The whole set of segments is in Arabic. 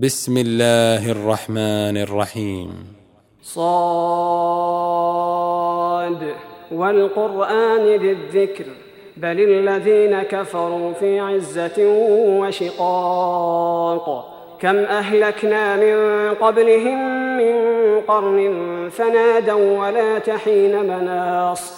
بسم الله الرحمن الرحيم. صاد والقرآن ذي الذكر بل الذين كفروا في عزة وشقاق. كم أهلكنا من قبلهم من قرن فنادوا ولا تحين مناص.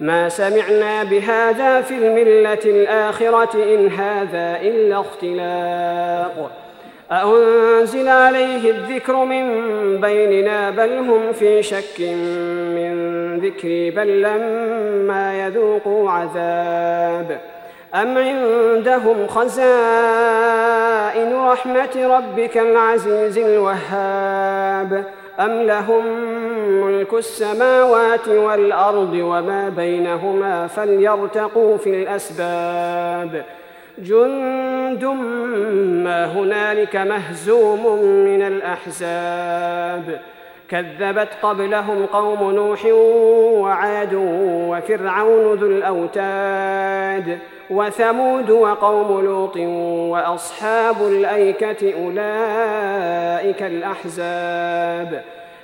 ما سمعنا بهذا في الملة الآخرة إن هذا إلا اختلاق. أأنزل عليه الذكر من بيننا بل هم في شك من ذكري بل لما يذوقوا عذاب. أم عندهم خزائن رحمة ربك العزيز الوهاب؟ أم لهم ملك السماوات والأرض وما بينهما فليرتقوا في الأسباب. جند ما هنالك مهزوم من الأحزاب. كذبت قبلهم قوم نوح وعاد وفرعون ذو الأوتاد وثمود وقوم لوط وأصحاب الأيكة أولئك الأحزاب.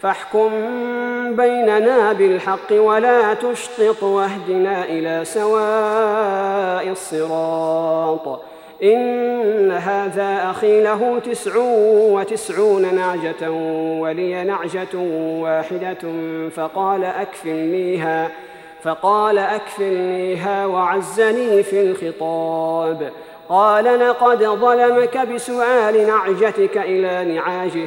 فاحكم بيننا بالحق ولا تشطط واهدنا إلى سواء الصراط. إن هذا أخي له تسع وتسعون نعجة ولي نعجة واحدة فقال أكفلنيها فقال أكفلنيها وعزني في الخطاب. قال لقد ظلمك بسؤال نعجتك إلى نعاجه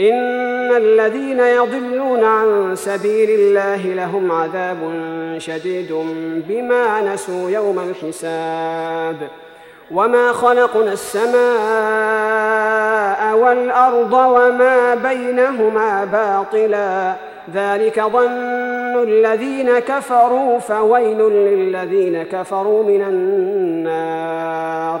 إن الذين يضلون عن سبيل الله لهم عذاب شديد بما نسوا يوم الحساب. وما خلقنا السماء والأرض وما بينهما باطلا. ذلك ظن الذين كفروا فويل للذين كفروا من النار.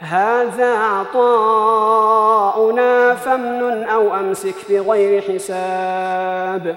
هذا عطاؤنا فامنن أو أمسك بغير حساب.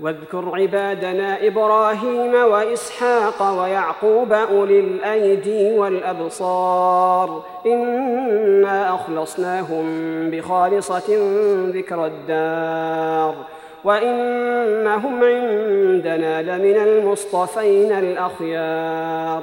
واذكر عبادنا إبراهيم وإسحاق ويعقوب أولي الأيدي والأبصار. إنا أخلصناهم بخالصة ذكر الدار. وإنهم عندنا لمن المصطفين الأخيار.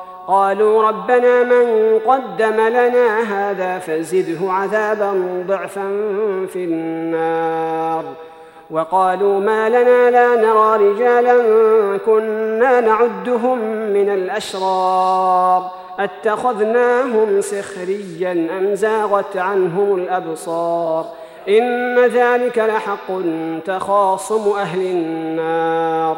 قالوا ربنا من قدم لنا هذا فزده عذابا ضعفا في النار. وقالوا ما لنا لا نرى رجالا كنا نعدهم من الأشرار. أتخذناهم سخريا أم زاغت عنهم الأبصار؟ إن ذلك لحق تخاصم أهل النار.